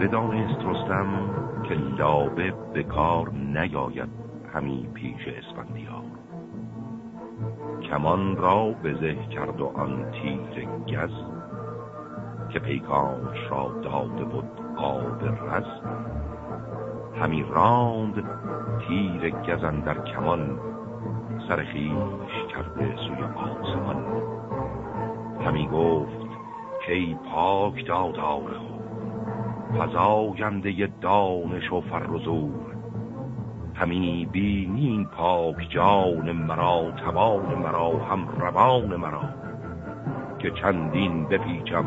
بدانست رستم که لابه به کار نیاید همی پیش اسفندیار. کمان را بزه کرد و آن تیر گز که پیکانش را داده بود آب رز. همی راند تیر گزن در کمان سر خیش کرده سوی آسمان. همی گفت که پاک دادار فزاینده دانش و فرزور همی بینی پاک جان مرا توان مرا هم روان مرا. که چندین بپیچم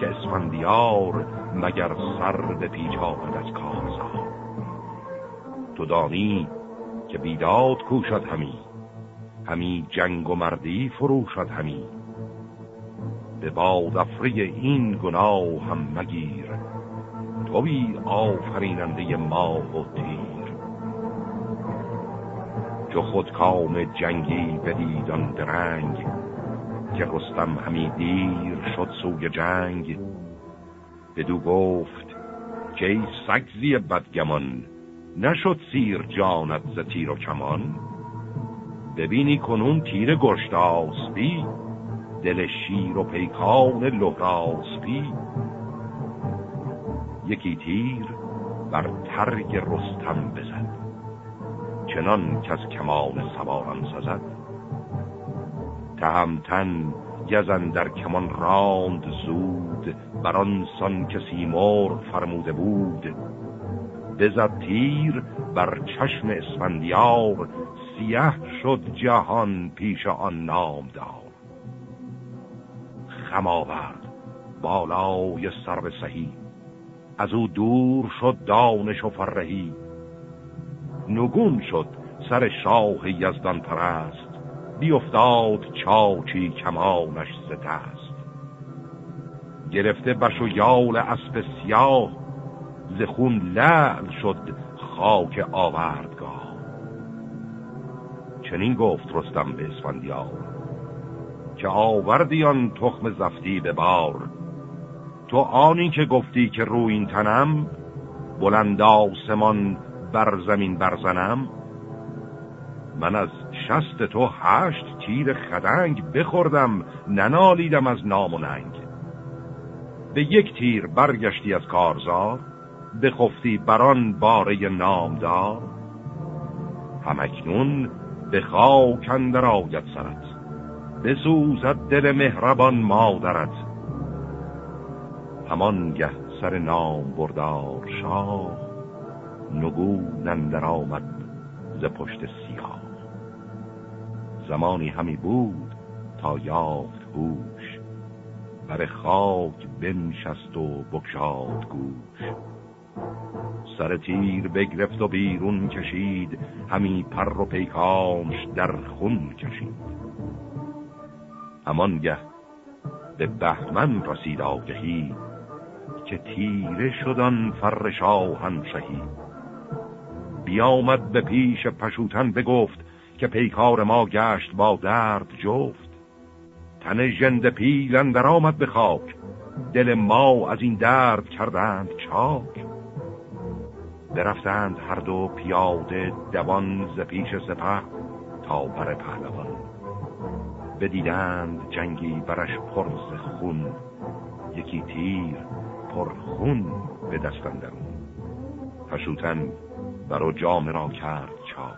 که اسفندیار مگر سر بپیچ آمد از کارزار. تو دانی که بیداد کوشد همی همی جنگ و مردی فروشد همی. به باد این گناه هم مگیر توی آفریننده ما و تیر. چو خود کام جنگی بدیدان درنگ که رستم همی دیر شد سوی جنگ. بدو گفت که ای سگزی بدگمان نشد سیر جانت ز تیر و کمان. ببینی کنون تیر گشتاسبی دل شیر و پیکان لحراسبی یکی تیر بر ترگ رستم بزد. چنان که از کمان سوارم سزد. تهمتن گزن در کمان راند زود بران سان که فرموده بود. بزد تیر بر چشم اسفندیار سیه شد جهان پیش آن نامدار. خم آورد بالای سر سهی از او دور شد دانش و فرهی. نگون شد سر شاه یزدان پرست. بیافتاد چاچی کمانش ستست. گرفته بش و یال اسب سیاه. زخون لعل شد خاک آوردگاه. چنین گفت رستم به اسفندیار که آوردیان تخم زفتی به بار. تو آنی که گفتی که رو این تنم بلند آسمان بر زمین برزنم من از شست تو هشت تیر خدنگ بخوردم ننالیدم از نام و ننگ. به یک تیر برگشتی از کارزار بخفتی بران باره نامدار. همکنون به خاک اندر آید سرت بسوزد دل مهربان مادرت. گه سر نام بردار شاه نگون اندر آمد ز پشت سیاه. زمانی همی بود تا یافت هوش بر خاک بنشست و بکشاد گوش. سر تیر بگرفت و بیرون کشید همی پر و پیکانش در خون کشید. همانگه به بهمن رسید آگهی که تیره شدن فر شاهن شهی. بیامد به پیش پشوتن بگفت که پیکار ما گشت با درد جفت. تن جند پیلن در آمد به خاک دل ما از این درد کردند چاک. برفتند هر دو پیاده دوان ز پیش سپه تا بر پهلوان. بدیدند جنگی برش پرز خون یکی تیر پر خون به دستن درون پشوتن برو جام را کرد چاک.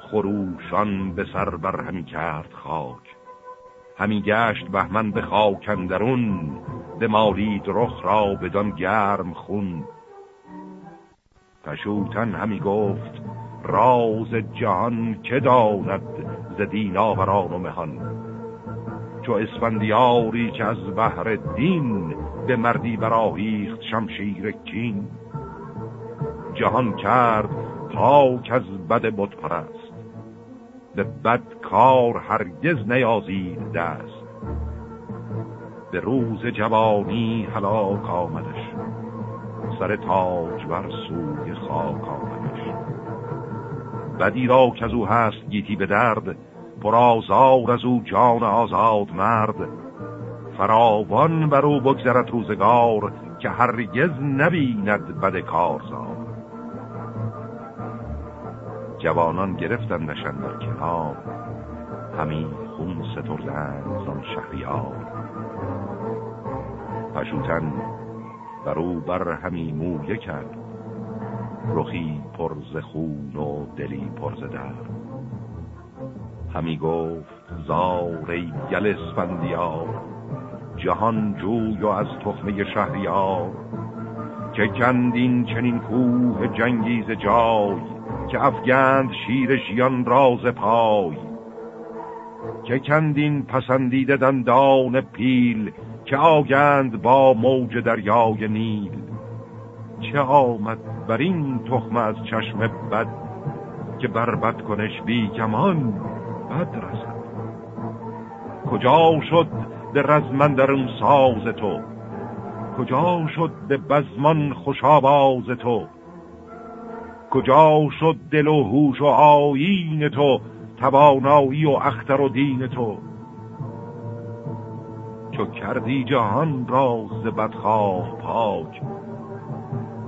خروشان به سر بر همی کرد خاک. همی گشت بهمن به خاک اندرون به مالید رخ را بدان گرم خون. پشوتن همی گفت راز جهان که داند ز دیناوران و مهان؟ چو اسفندیاری که از بحر دین به مردی براهیخت شمشیر کین. جهان کرد پاک از بد بود پرست به بد کار هرگز نیازید دست. به روز جوانی هلاک آمدش. سر تاج بر سوی خاک آمدش. بدی را که از او هست گیتی به درد پر آزار از او جان آزاد مرد. فراوان بر او بگذرد روزگار که هرگز نبیند بد کارزار. جوانان گرفتندشن در کنار. همی خون ستردن زان شهریار. پشوتن بر او بر همی مویه کرد. رخی پرز خون و دلی پرز درد. همی گفت زار گل اسفندیار جهان جوی و از تخمه شهریار که کندین چنین کوه جنگیز جای که افگند شیر ژیان راز پای که کندین پسندیده دندان پیل که آگند با موج دریای نیل چه آمد بر این تخم از چشم بد که بربد کنش بی کمان بد رسد. کجا شد به رزمن در اون ساز تو؟ کجا شد به بزمان خوشاباز تو؟ کجا شد دل و هوش و آیین تو توانایی و اختر و دین تو؟ چو کردی جهان را ز بدخواه پاک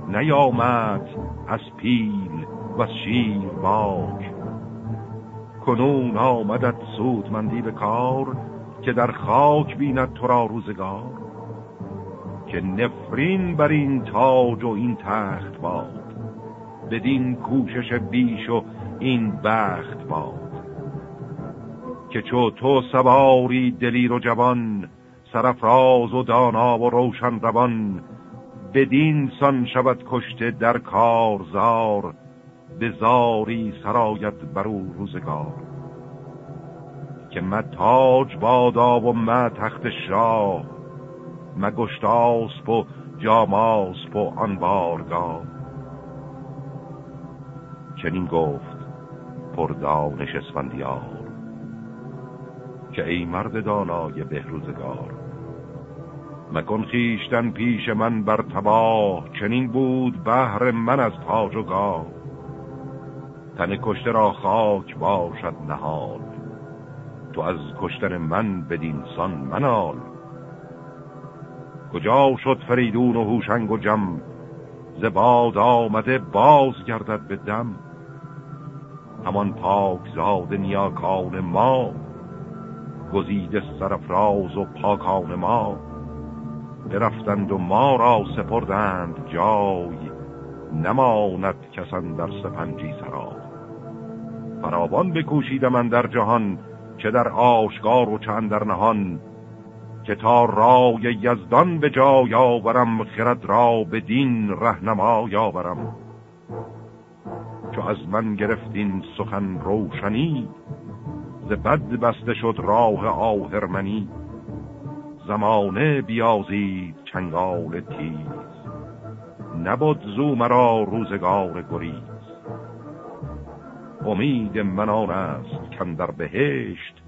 نیامد از پیل و شیر باک. کنون آمدت سودمندی به کار که در خاک بیند تو را روزگار که نفرین بر این تاج و این تخت باد بدین کوشش بیش و این بخت باد که چو تو سواری دلیر و جوان سرفراز و دانا و روشن روان بدین سان شود کشته در کارزار به زاری سرایت بر او روزگار که ما تاج بادا و ما تخت شاه ما گشتاسپ و جاماسپ و آن بارگاه. چنین گفت پردانش اسفندیار که ای مرد دانای بهروزگار مکن خیشتن پیش من بر تباه چنین بود بهر من از تاج و گاه. تن کشته را خاک باشد نهال. تو از کشتن من بدین سان منال. کجا شد فریدون و هوشنگ و جم؟ زباد آمده باز گردد به دم. همان پاک زاد نیاکان ما گزیده سرفراز و پاکان ما. برفتند و ما را سپردند جای نماند کسان در سپنجی سرا فراوان بکوشید من در جهان چه در آشگار و چند در نهان که تا رای یزدان به جای آورم خرد را به دین رهنما یاورم چو از من گرفتین سخن روشنی ز بد بسته شد راه آهرمنی. زمانه بیازید چنگال تیز نبود زو مرا روزگار گریز. امید من آن است کم در بهشت.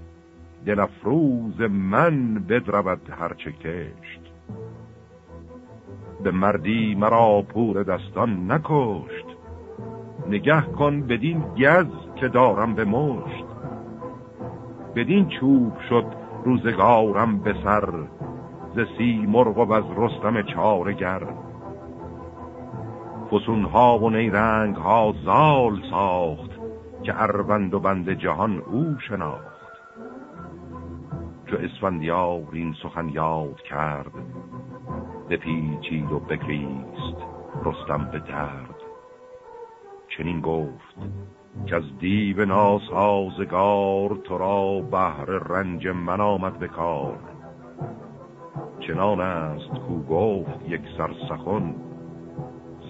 دل افروز من بدرود هرچه کشت. به مردی مرا پور دستان نکشت. نگه کن بدین گز که دارم به مشت. بدین چوب شد روزگارم به سر ز سی مرغ و از رستم چارگر فسونها و نیرنگ ها زال ساخت که اروند و بند جهان او شناخت. چو اسفندیار این سخن یاد کرد بپیچید و بگریست رستم به درد. چنین گفت که از دیو ناسازگار تو را بهر رنج من آمد به کار. چنان است کو گفت یک سر سخن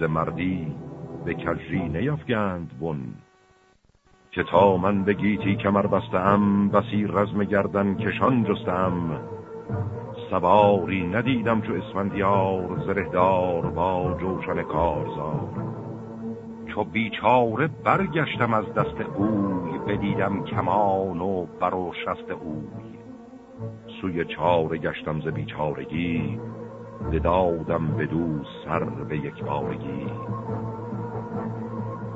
ز مردی به کجی نیافگند بن. که تا من به گیتی کمر بستم بسی رزم گردن کشان جستم. سواری ندیدم چو اسفندیار زرهدار با جوشن کارزار. چو بیچاره برگشتم از دست اوی بدیدم کمان و بر و شست اوی. سوی چاره گشتم ز بیچارگی بدادم بدو سر به یک بارگی.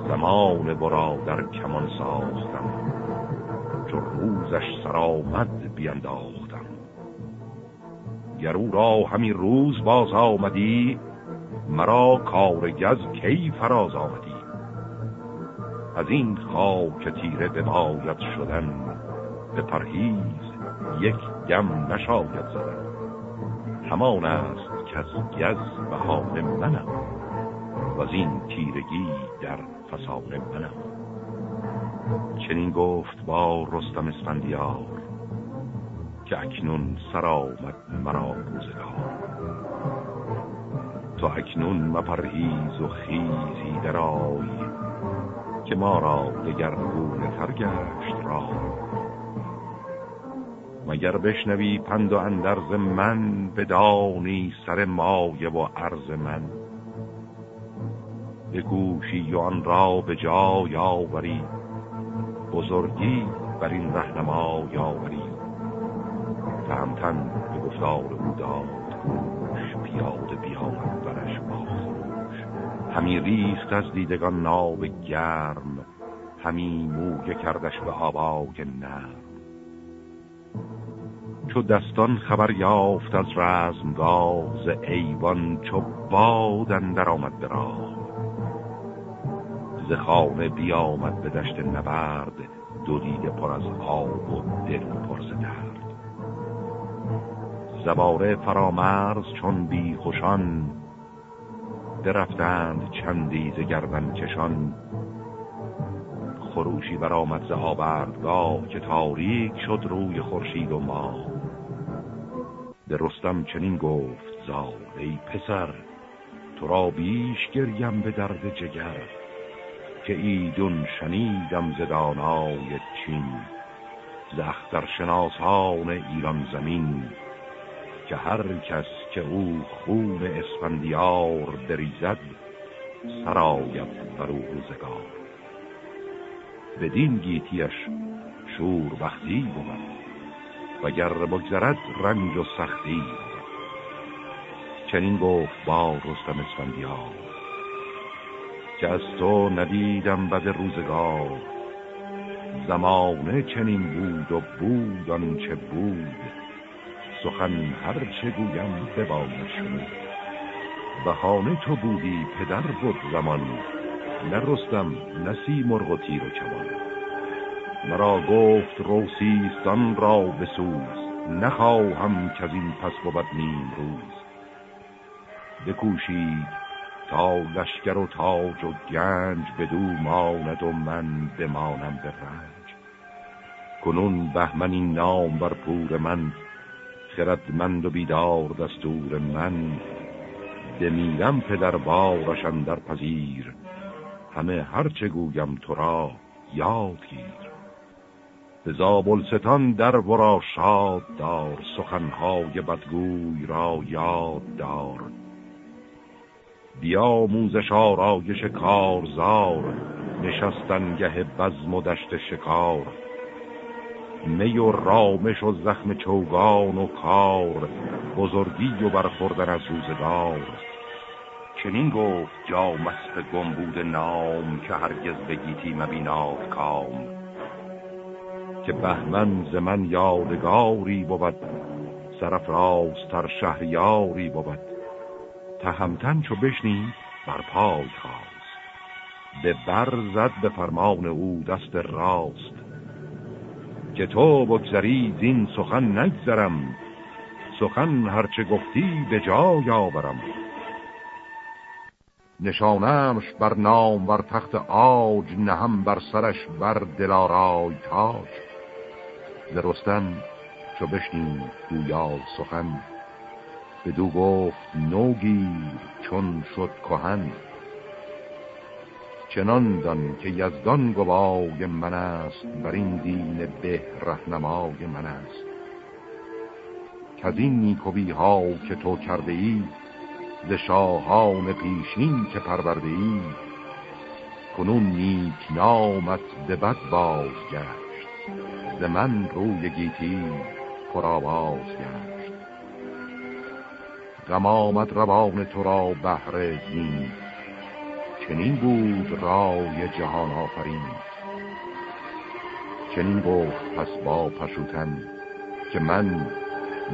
زمان برا در کمان ساختم. چو روزش سرآمد بینداختم. گر او را همین روز باز آمدی مرا کار گز کی فراز آمدی؟ از این خاک تیره باید شدن به پرهیز یک گم نشاید زدن. همان است که از گز بهان منم. و از این تیرگی در فسان منم. چنین گفت با رستم اسفندیار که اکنون سر آمد مرا روزگار. تو اکنون مپرهیز و خیزی درای که ما را دگرگونه تر گشت را. مگر بشنوی پند و اندرز من بدانی سر مایه و عرض من؟ بگوشی و آن را به جای آوری. بزرگی بر این رهنما یاوری. تهمتن به گفتار او داد گوش پیاده بیامد برش با خروش. همی ریخت از دیدگان ناب گرم همی موگه کردش به آبای نرم. چو دستان خبر یافت از رزمگاه ز ایوان چو بادن در آمد به راه. ز خانه بیامد به دشت نبرد دو دیده پر از آب و دل پر ز درد. زباره فرامرز چون بی خوشان درفتند چندی ز گردن کشان. خروشی برآمد ز آوردگاه که تاریک شد روی خورشید و ماه به رستم چنین گفت زال ای پسر تو را بیش گریم به درد جگر. که ایدون شنیدم زدانای چین زختر شناسان ایران زمین که هر کس که او خون اسفندیار بریزد سراید بر او روزگار. بدین گیتیش شور بختی بود وگر بگذرد رنج و سختی چنین گفت با رستم اسفندیار که از تو ندیدم بد روزگار. زمانه چنین بود و بود آنچه بود. سخن هر چه گویم بباید شد بهانه تو بودی پدر بود زمان. نه رستم نسی مرغ و تیر و کمان مرا گفت روسیستان را بسوز. نخواهم که از این پس بود نیم روز. بکوشید تا لشکر و تاج و گنج بدو ماند و من بمانم به رنج. کنون بهمن این نام بر پور من خردمند و بیدار دستور من. دمیرم پدر بارشن در پذیر همه هرچه گویم تو را یاد گیر. به زابلستان در ورا شاد دار سخنهای بدگوی را یاد دار بیا موزش آرایش کارزار نشستنگه بزم و دشت شکار. می و رامش و زخم چوگان و کار بزرگی و برخوردن از روزگار. چنین گفت جامست گمبود نام که هرگز بگیتی مبیناد کام. که بهمن ز من یادگاری بود تر شهریاری بود. تهمتن چو بشنید بر پای خواست به بر زد به فرمان او دست راست. که تو بگذری زین سخن نگذرم سخن هرچه گفتی به جای آورم. نشانمش بر نام بر تخت آج نهم بر سرش بر دلارای تاج. ز رستم چو بشنید گویا سخن. بدو گفت نوگیر چون شد کهن. چنان دان که یزدان گوای من است بر این دین به رهنمای من است. که از این نیکوی ها که تو کرده ای ز شاهان پیشین که پرورده ای کنون نیک نامت به بد بازگرد ز من روی گیتی پرآواز گشت. غم آمد روان تو را بهر زین چنین بود رای جهان آفرین. چنین گفت پس با پشوتن که من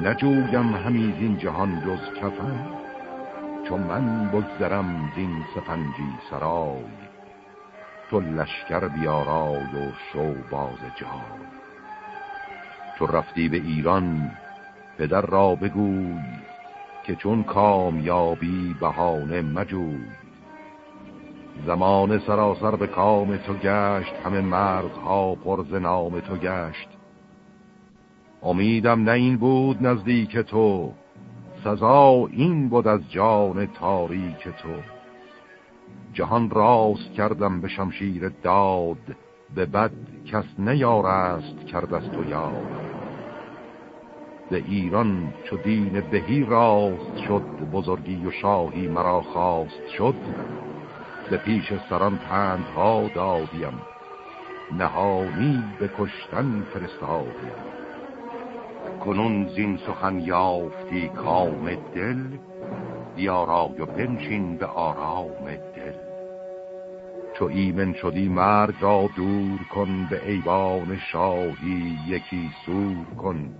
نجویم همیز این جهان جز کفن چون من بگذرم زین سفنجی سرای. تو لشکر بیارای و شو باز جای تو رفتی به ایران پدر را بگوی که چون کامیابی بهانه مجوی. زمان سراسر به کام تو گشت همه مرزها پرز نام تو گشت. امیدم نه این بود نزدیک تو سزا این بود از جان تاریک تو. جهان راست کردم به شمشیر داد به بد کس نیارست کرد از تو یاد. به ایران چو دین بهی راست شد بزرگی و شاهی مرا خواست شد. به پیش سران پندها دادیم نهانی به کشتن فرستادیم. کنون زین سخن یافتی کام دل بیارای و بنشین به آرام دل. چو ایمن شدی مرگ را دور کن به ایوان شاهی یکی سور کن.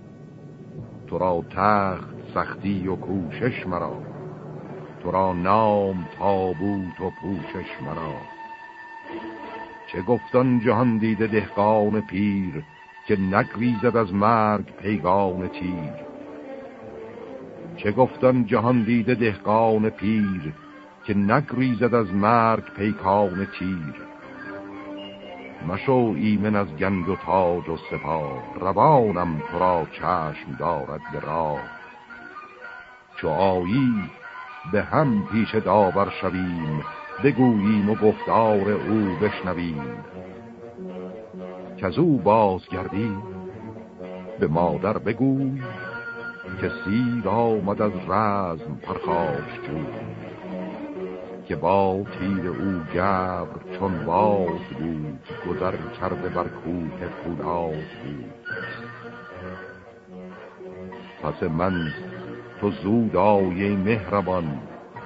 تو را تخت سختی و کوشش مرا. تو را نام تابوت و پوشش مرا. چه گفتان جهان دیده دهقان پیر که نگریزد از مرگ پیگان تیر؟ چه گفتان جهان دیده دهقان پیر که نگریزد از مرگ پیکان تیر؟ مشو ایمن از گنج و تاج و سپاه روانم تو را چشم دارد به راه. چو آیی به هم پیش داور شویم بگوییم و گفتار او بشنویم. که او بازگردی به مادر بگوی که سیر آمد از رزم پرخاش جوی که با تیر او گبر چون باز بود گذر کرده بر کوه فولاد بود. پس من تو زود آیه مهربان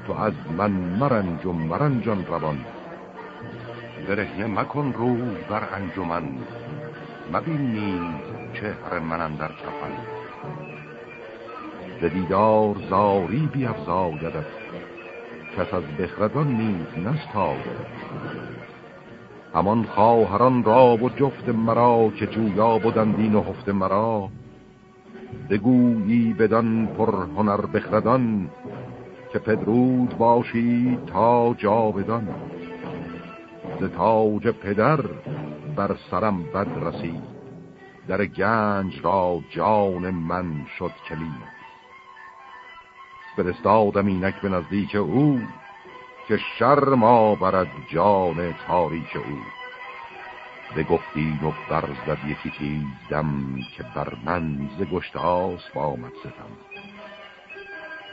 تو از من مرنج و مرنجان روان. برهنه مکن رو بر انجمن مبین نیز چهر من در کفن. به دیدار زاری بیافزایدت کس از بخردان نیز نستاده. همان خواهران را و جفت مرا که جویا بودندین و هفت مرا بگویی بدان پر هنر بخردان که پدرود باشی تا بدان. ز تاج پدر بر سرم بد رسید در گنج را جان من شد کلید. فرستادم اینک به نزدیک او که شرما برد جان تاریک او. به گفتین و برزد یکی تیزدم که بر من ز گشت آسب آمد ستم.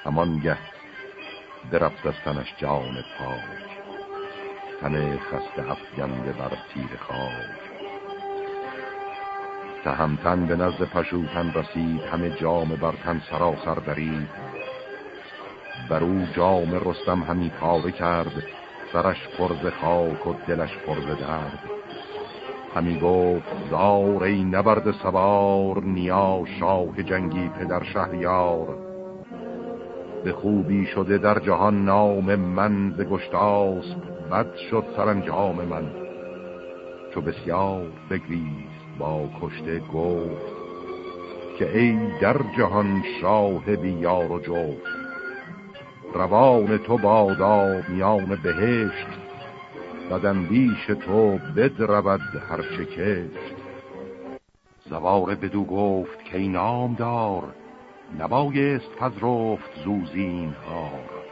همانگه درفت از تنش جان پاک تن خسته افگنده بر تیر خاک. تهمتن به نزد پشوتن رسید همه جام بر تن سراسر درید. بر او جام رستم همی پاره کرد سرش پرز خاک و دلش پرز درد. همی گفت زار ای نبرد سوار نیا شاه جنگی پدر شهریار. به خوبی شده در جهان نام من ز گشتاسب بد شد سرانجام من. چو بسیار بگریست با کشته گفت که ای در جهان شاه بیار و جفت. روان تو بادا میان بهشت. بدندیش تو بدرود هرچه کشت زوار بدو گفت که نام دار نبایست پذرفت زوزین هار.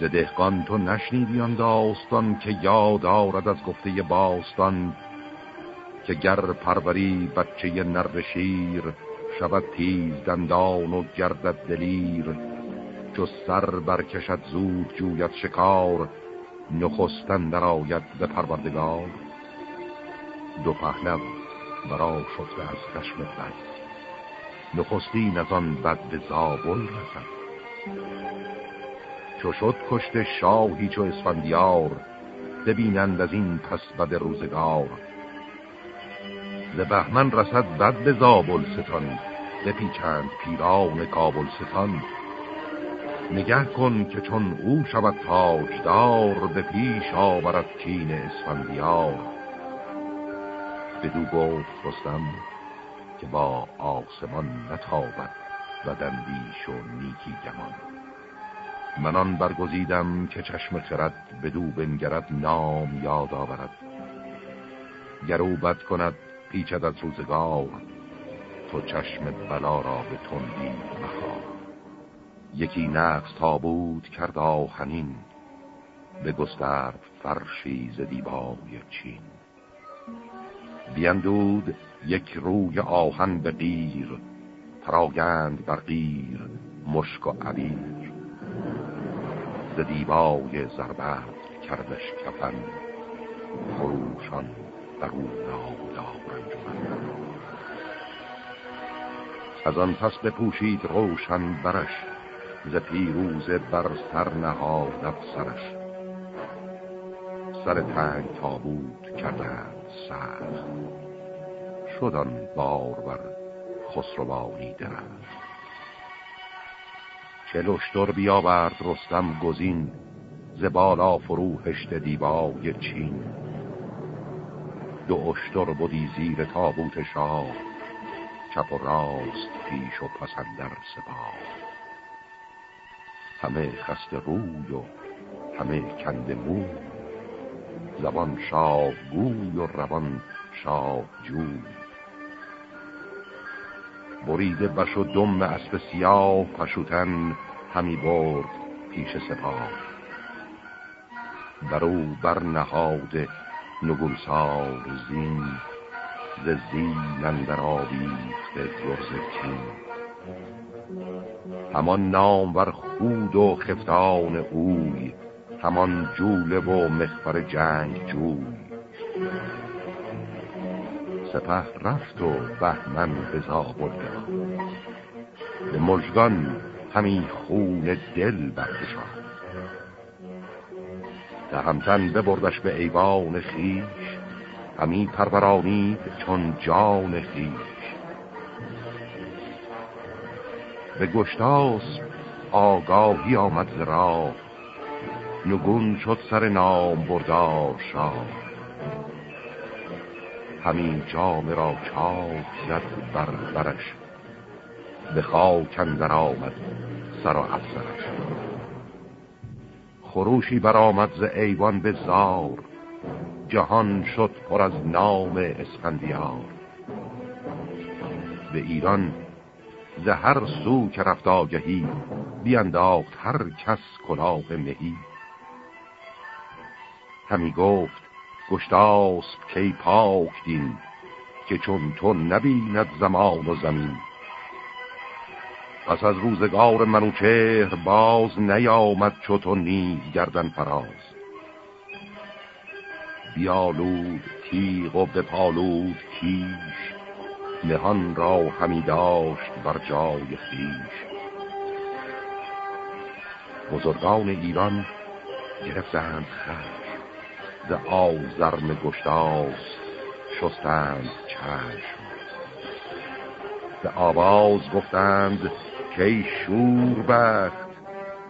ز دهقان تو نشنیدی داستان که یاد آرد از گفته باستان که گر پروری بچه نر شیر شود تیز دندان و گردد دلیر. چو سر برکشد زود جوید شکار نخستن در آید به پروردگار. دو پهلو برا شده از خشم بد نخستین از آن بد به زابل رسد. چو شد کشت شاهی چو اسفندیار ببینند از این پس بد روزگار. ز بهمن رسد بد به زابل ستان بپیچند پیران کابل ستان. نگه کن که چون او شود تاجدار به پیش آورد کین اسفندیار. بدو گفت رستم که با آسمان نتابد و دندیش و نیکی گمان. منان برگزیدم که چشم خرد بدو بنگرد نام یاد آورد. گرو بد کند پیچد از روزگار تو چشم بلا را به تندی مخواه یکی نقص تابود کرد آهنین به گستر فرشی ز دیبای چین. بیندود یک روی آهن به قیر پراگند بر قیر مشک و عبیر. ز دیبای زربت کردش کفن خروشان بر او از آن پس بپوشید روشن برش ز پیروز بر سر نهاد سرش. سر تنگ تابود کردند سخت. شدن بار بر خسروانی درند چه لشتر بیاورد رستم گزین ز بالا فرو هشت دیبای چین. دو اشتر بودی زیر تابوت شاه چپ و راست پیش و پسندر سپاه. همه خست روی و همه کند مو. زبان شاه گوی و روان شاه جوی. بریده بش و دم اسب سیاه پشوتن همی برد پیش سپاه. بر او بر نهاد نگونسار زین ز زین اندر آویخته گرز چین همان نام ور خود و خفتان اوی همان جوله و مخفر جنگ جوی. سپه رفت و بهمن به زابل به مجگان همی خون دل برکشان تهمتن ببردش به ایوان خیش همی پرورانید چون جان خیش. به گشتاس آگاهی آمد ز راه. نگون شد سر نام بردار شاه. همین جام را چاک زد بر برش. به خاک اندر آمد سر و افسرش. خروشی برآمد ز ایوان به زار. جهان شد پر از نام اسفندیار. به ایران ز هر سو که رفت آگهی بینداخت هر کس کلاه مهی. همی گفت گشتاسب کی پاک دین که چون تو نبیند زمان و زمین. پس از روزگار منوچهر باز نیامد چو تو نیز گردن فراز. بیالود تیغ و بپالود کیش نهان را همی داشت بر جای خیش بزرگان ایران گرفتند خش ز آزرم گشتاس شستند چشم. به آواز گفتند که شور بخت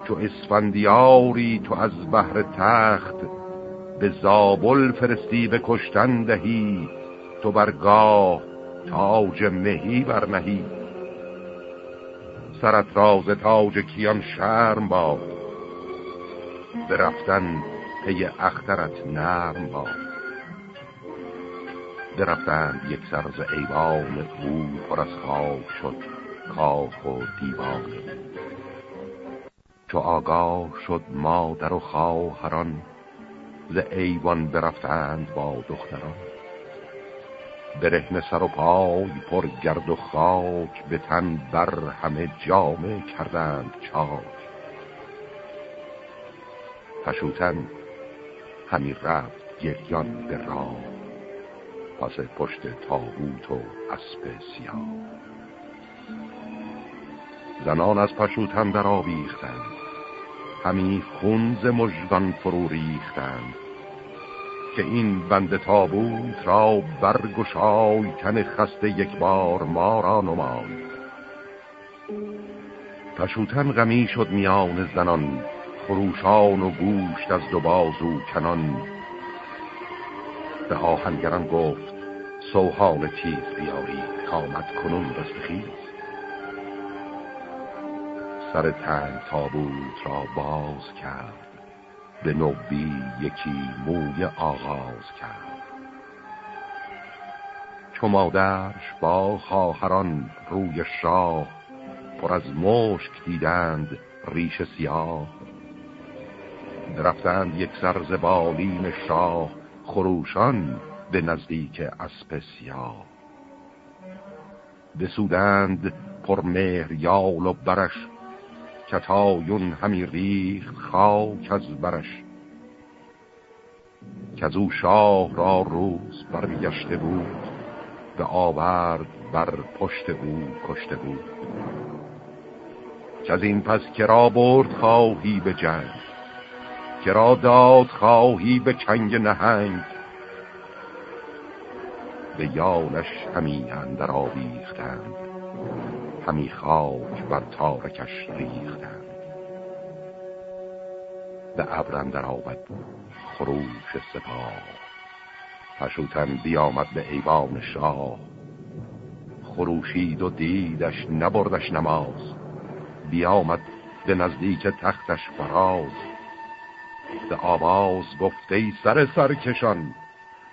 تو اسفندیاری تو از بحر تخت به زابل فرستی به کشتن دهی تو برگاه تاج مهی برنهی سرت راز تاج کیان شرم باد. برفتن پی اخترت نرم باد. برفتند یک سرز ایوان او پر از خاک شد کاخ و دیوان. چو آگاه شد مادر و خواهران ز ایوان برفتند با دختران. برهن سر و پای پر گرد و خاک به تن بر همه جامه کردند چاک. پشوتن همی رفت گریان به راه پس پشت تابوت و اسب سیاه. زنان از پشوتن در آویختند همی خونز مژگان فرو ریختند. که این بند تابوت را برگشای تن خسته یک بار ما را نمای. پشوتن غمی شد میان زنان خروشان و گوشت از دو بازو کنان. به آهنگران گفت سوهان تیز بیاری کامد کنون رستخیز سر تنگ تابوت را باز کرد. به نوبی یکی موی آغاز کرد. چو مادرش با خواهران روی شاه پر از مشک دیدند ریش سیاه. رفتند یک سرز بالین شاه خروشان به نزدیک اسب سیاه. بسودند پر مهر یال و برش کتایون همی ریخت خاک از برش که از او شاه را روز برگشته بود به آورد بر پشت او کشته بود. که از این پس کرا برد خواهی به جنگ کرا داد خواهی به چنگ نهنگ. به یالش همی اندر آویختند. همی خاک بر تارکش ریختند. به ابرندر آمد خروش سپاه. پشوتن بیامد به ایوان شاه. خروشید و دیدش نبردش نماز. بیامد به نزدیک تختش فراز. به آواز گفته سر سرکشان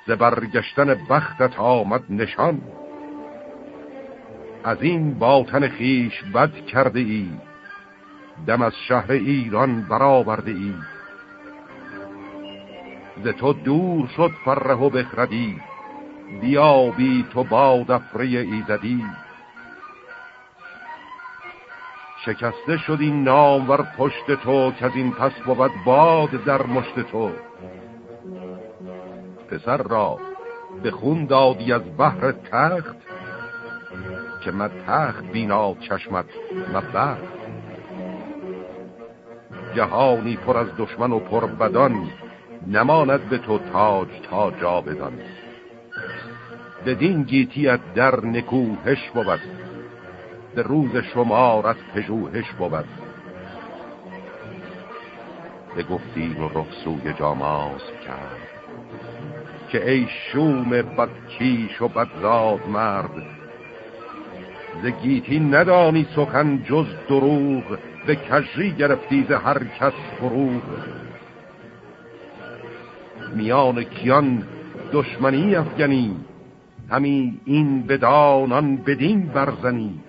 ز برگشتن بختت آمد نشان. از این باطن خیش بد کرده ای. دم از شهر ایران برآورده ای. ز تو دور شد فره و بخردی. بیابی تو باد افره ایزدی. شکسته شد این نام ور پشت تو که از این پس بود باد در مشت تو. پسر را به خون دادی از بحر تخت که من تخت بینا چشمت و جهانی پر از دشمن و پر بدان نماند به تو تاج تا جا بدان بدین گیتیت در نکوهش بود به روز شمار از پژوهش بود. به گفتین و رخصوی جاماز کرد که ای شوم بدکیش و بدزاد مرد ز گیتی ندانی سخن جز دروغ به کجری گرفتی ز هر کس فروغ. میان کیان دشمنی افگنی همی این بدانان بدین برزنی.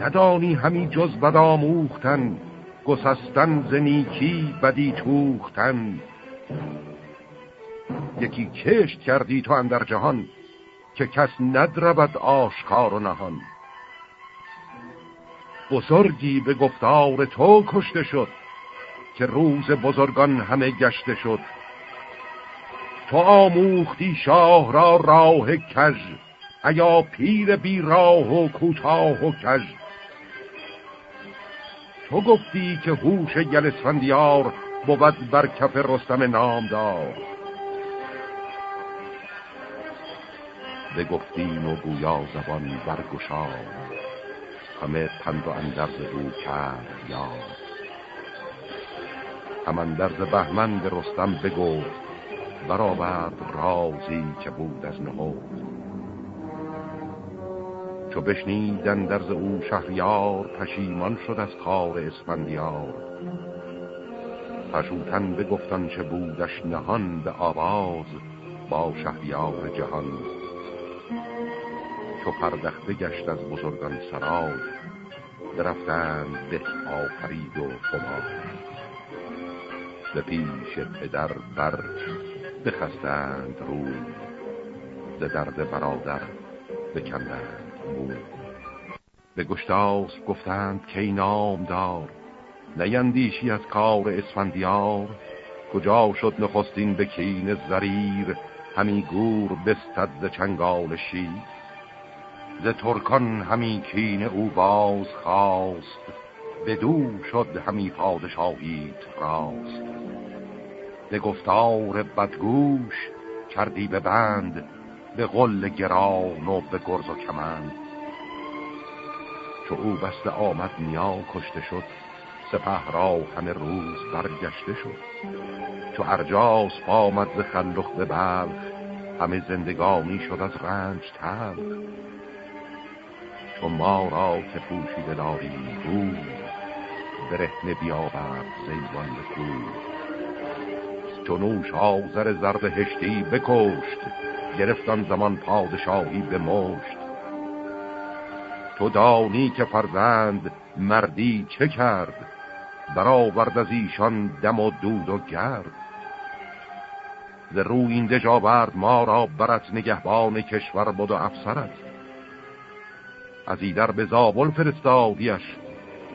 ندانی همی جز بد آموختن گسستن زنیکی بدی توختن. یکی کشت کردی تو اندر جهان که کس ندربد آشکار و نهان. بزرگی به گفتار تو کشته شد که روز بزرگان همه گشته شد. تو آموختی شاه را راه کج ایا پیر بی راه و کوتاه و کج تو گفتی که هوش گلسفندیار بود بر کف رستم نامدار. بگفتیم و گویا زبان برگشاد. همه پند و اندرز او کرد یاد. هم اندرز بهمن به رستم بگفت برآورد رازی که بود از نهود چو بشنیدن درز او شهریار پشیمان شد از کار اسفندیار. پشوتن بگفتن چه بودش نهان به آواز با شهریار جهان. چو پردخته گشت از بزرگان سرای درفتند به آفرید و فما به پیش پدر بر بخستند رو ز درد برادر بکندند مو به گشتاس گفتند که نام دار نیندیشی از کار اسفندیار. کجا شد نخستین به کین زریر همی گور بستد ز چنگال شیر. ز ترکان همی کین او باز خواست بدو شد همی پادشاهیت راست. به گفتار بدگوش کردی به بند به قل گران و به گرز و کمند. چو او بسته آمد نیا کشته شد سپه را همه روز برگشته شد. چو ارجاس آمد ز خلخ به بلخ همه زندگانی شد از رنج تلخ. چو ما را که پوشیده داری بود برهنه بیاورد زیوان کو. چو نوش آزر زرد هشتی بکشت گرفتان زمان پادشاهی به مشت تو دانی که فرزند مردی چه کرد برآورد از ایشان دم و دود و گرد. ز روی این دجاورد ما را برت نگهبان کشور بود و افسرت از ایدر به زابل فرستادیش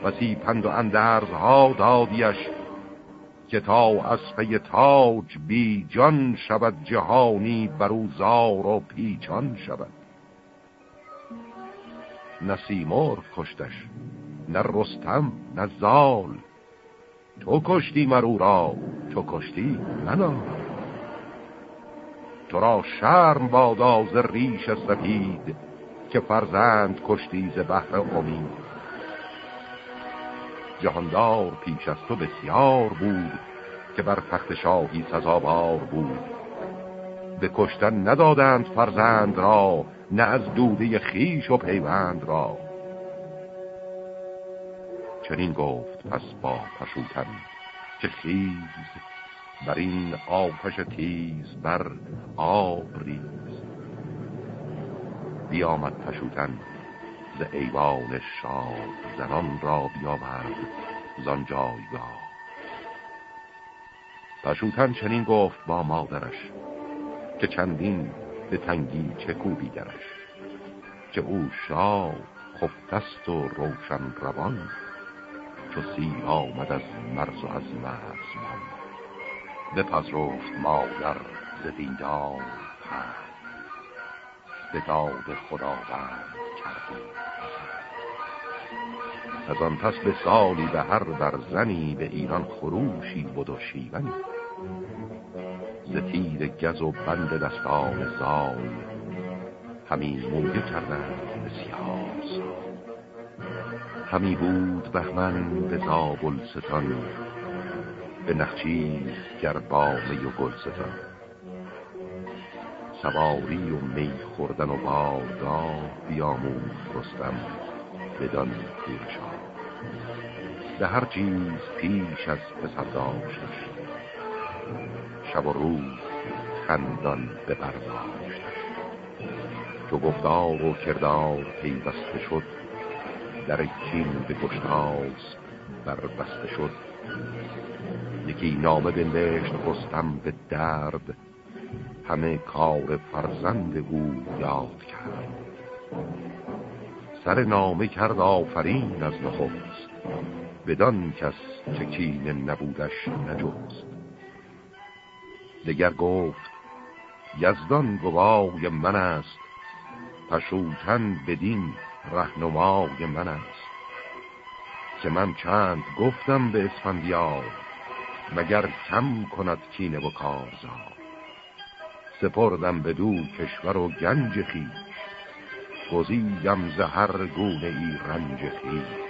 و پند و اندرزها دادیش که تا از پی تاج بی جان شود جهانی برو زار و پیچان شود. نه سیمور کشتش نه رستم نه زال. تو کشتی مرو را تو کشتی منا تو را شرم بادا ز ریش سپید که فرزند کشتی ز بحر امید. جهاندار پیش از تو بسیار بود که بر تخت شاهی سزاوار بود. به کشتن ندادند فرزند را نه از دوده خیش و پیوند را. چنین گفت پس با پشوتن که خیز بر این آتش تیز بر آب ریز. بیامد پشوتن ز ایوان شاه زنان را بیاورد زان جایگاه. پشوتن چنین گفت با مادرش که چندین به تنگی چه کوبی درش که او شاه خفتست و روشن روان چو سیل آمد از مرز و از مرز من بپذرفت مادر ز دیدار به داد خداوند کرده از آن پس به سالی به هر برزنی به ایران خروشی بود و شیونی. ز تیر گز و بند دستان زال همی مویه کردند بسیار همی بود بهمن به زابل ستان به نخچیر گربامه و گل ستان سواری و می خوردن و بارگاه بیاموز رستم بدان پیرشان به هر چیز پیش از پسر داشتش شب و روز خندان به برداشتش چو گفتار و کردار پیوسته شد در کین به گشتاز بربسته شد. یکی نامه بنوشت رستم به درد همه کار فرزند او یاد کرد. سر نامه کرد آفرین از نخست بدان کس که کین نبودش نجست. دگر گفت یزدان گوای من است پشوتن بدین رهنمای من است. که من چند گفتم به اسفندیار مگر کم کند کینه و کارزار. سپردم به دو کشور و گنج خیش. گزیدم زهر گونه ای رنج خیش.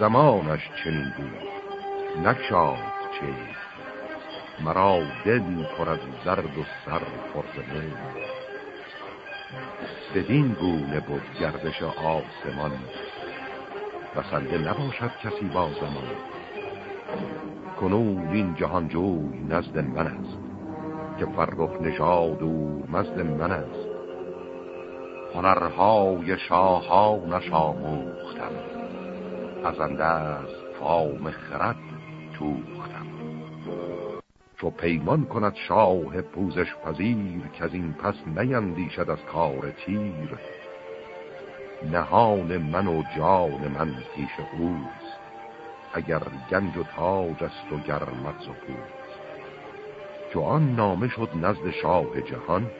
زمانش چنین بود. نکشاد چه مرا دل پر از زرد و سر پرزمه بدین گونه بود گردش آسمان. بسنده نباشد کسی با زمان. کنون این جهانجوی نزد من است. که فرخ نژاد و مزد من است. هنرهای شاهانش آموختم پزنده از فام خرد توختم. چو پیمان کند شاه پوزش پذیر که از این پس نیندیشد از کار تیر. نهان من و جان من پیش اوست. اگر گنج و تاج است و گرمت و پوست. چو آن نامه شد نزد شاه جهان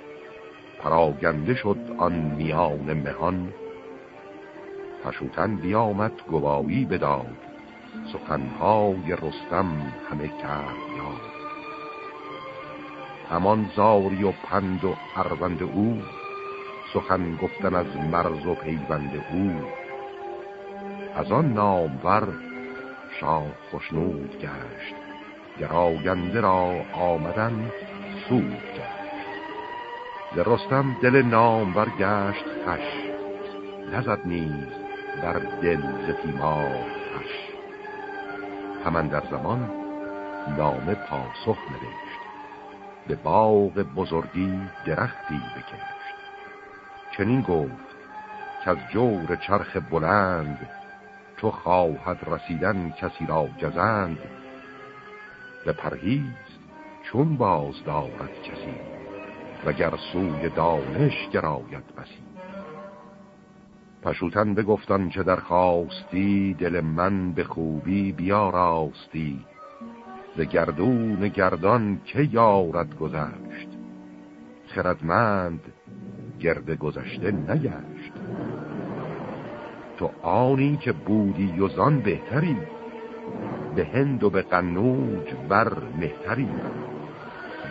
پراگنده شد آن میان مهان. پشوتن بیامد گواهی بداد سخنهای رستم همه کرد یاد. همان زاری و پند و اروند او سخن گفتن از مرز و پیوند او. از آن نامور شاه خوشنود گشت. گراینده را آمدن سود ز رستم دل نامور گشت خش نزد نیز بر دل ز تیمار خش همان در زمان نامه پاسخ نوشت به باغ بزرگی درختی بکشت. چنین گفت که از جور چرخ بلند تو خواهد رسیدن کسی را جزند. به پرهیز چون باز دارد کسی وگر سوی دانش گراید بسی. پشوتن بگفتان چه درخواستی دل من به خوبی بیاراستی. ز گردون گردان که یارد گذشت؟ خردمند گرد گذشته نگشت. تو آنی که بودی و زان بهتری به هند و به قنوج بر مهتری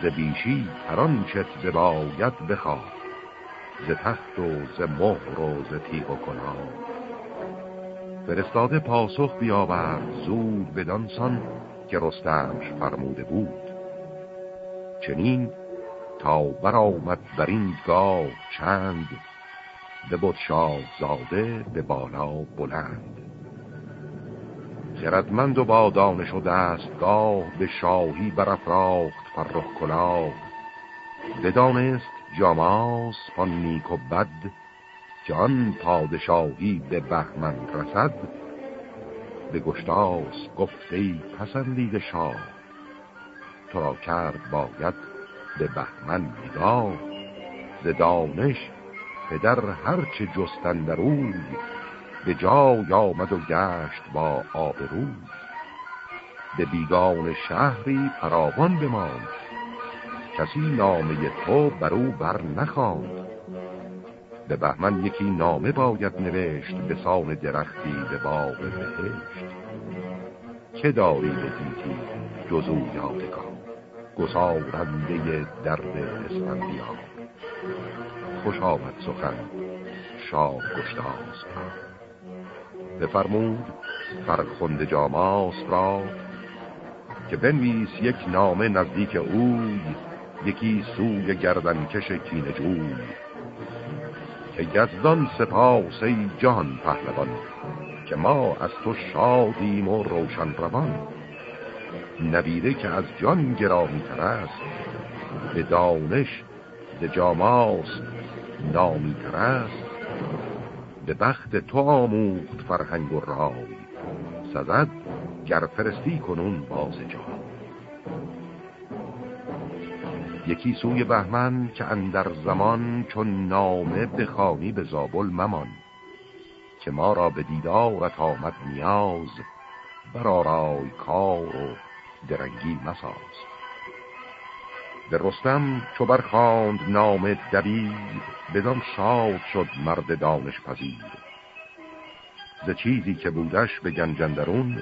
ز بیشی هران چت بباید بخواه ز تخت و ز مهر و ز تیغ و کلاه فرستاده پاسخ بیاورد زود بدانسان که رستمش فرموده بود. چنین تا برآمد بر این گاه چند به بود زاده به بالا بلند. خردمند و با دانش و دستگاه به شاهی برافراخت فرخ کلاه. بدانست جاماس پان نیک و بد که آن پادشاهی به بهمن رسد. به گشتاس گفته پسندید شاه تو را کرد باید به بهمن نگاه. ز دانش پدر هرچه جستن در به جای آمد و گشت با آبروی به بیگان شهری فراوان بماند. کسی نامه تو بر او بر نخواند. به بهمن یکی نامه باید نوشت به سان درختی به باغ بهشت. که داری به دیتی جزو یادگان گسارنده درد اسفندیان خوش آمد سخن شاه گشتاز بفرمود فرخند جاماس را که بنویس یک نامه نزدیک اوی یکی سوی گردنکش کین جوی. که سپاس ای جان پهلوان که ما از تو شادیم و روشن روان. نبیره که از جان گرامی تر است به دانش ز جاماست نامی به بخت تو آموخت فرهنگ و رای. سزد گر فرستی کنون باز جا یکی سوی بهمن که اندر زمان چون نامه بخانی به زابل ممان که ما را به دیدارت آمد نیاز برارای کار و درنگی مساز. به رستم چو برخاند نام دبیر بدان شاد شد مرد دانش پذیر. ز چیزی که بودش به گنجندرون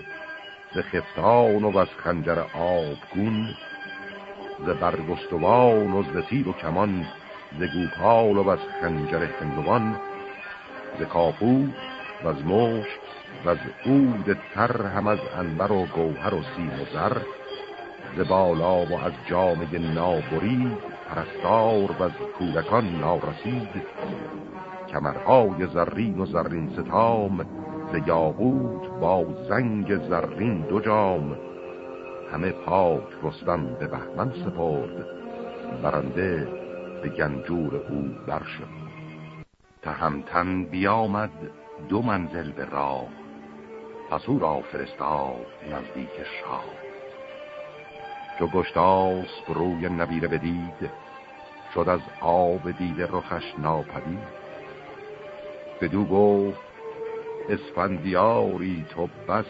ز خفتان و از خنجر آبگون ز برگستوان و ز تیر و کمان ز گوپال و از خنجر هندوان ز کاپو و از و از عود تر هم از انبر و گوهر و سیم و زر ز بالا و از جامعه نابرید پرستار و از کودکان نارسید. کمرهای زرین و زرین ستام ز یاقوت با زنگ زرین دو جام. همه پاک رستم به بهمن سپرد برنده به گنجور او برشد. تهمتن بیامد دو منزل به راه پس او را فرستاد نزدیک شاه. چو گشتاس روی نبیره بدید شد از آب دیده رخش ناپدید. بدو گفت اسفندیاری تو بس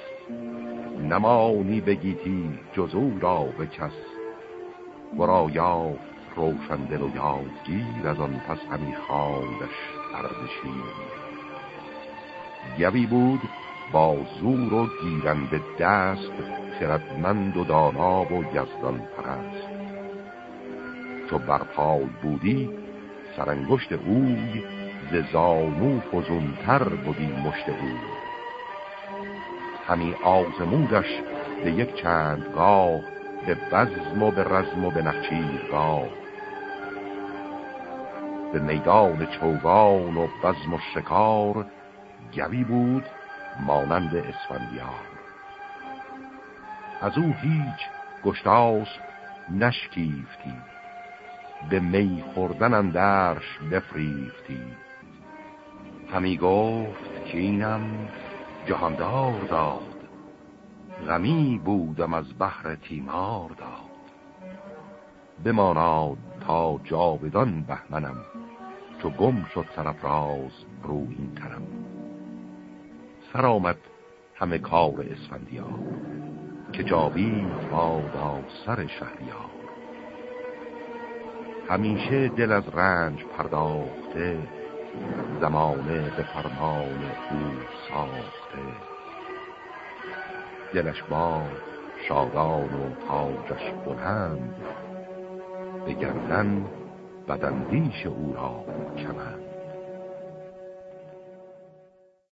نمانی بگیتی جزو را به کس. ورا یافت روشن دل و یادگیر از آن پس همی خواندش اردشیر گوی بود با زور و گیرن به دست خردمند و دانا و یزدان پرست. چو برپای بودی سرانگشت اوی ز زانو فزونتر بودی مشت او همی آزمودش به یک چند گاه به بزم و به رزم و به نخچیرگاه. به میدان چوگان و بزم و شکار گوی بود مانند اسفندیار. از او هیچ گشتاس نشکیفتی. به می خوردن اندرش بفریفتی. همی گفت که اینم جهاندار داد. غمی بودم از بحر تیمار داد. بماناد تا جاودان بهمنم. چو گم شد سرفراز رو این تنم سر آمد همه کار اسفندیار. که جاوید بادا سر شهریار. همیشه دل از رنج پرداخته زمانه به فرمان او ساخته. دلش با شادان و تاجش بلند به گردن بدندیش او را کمند.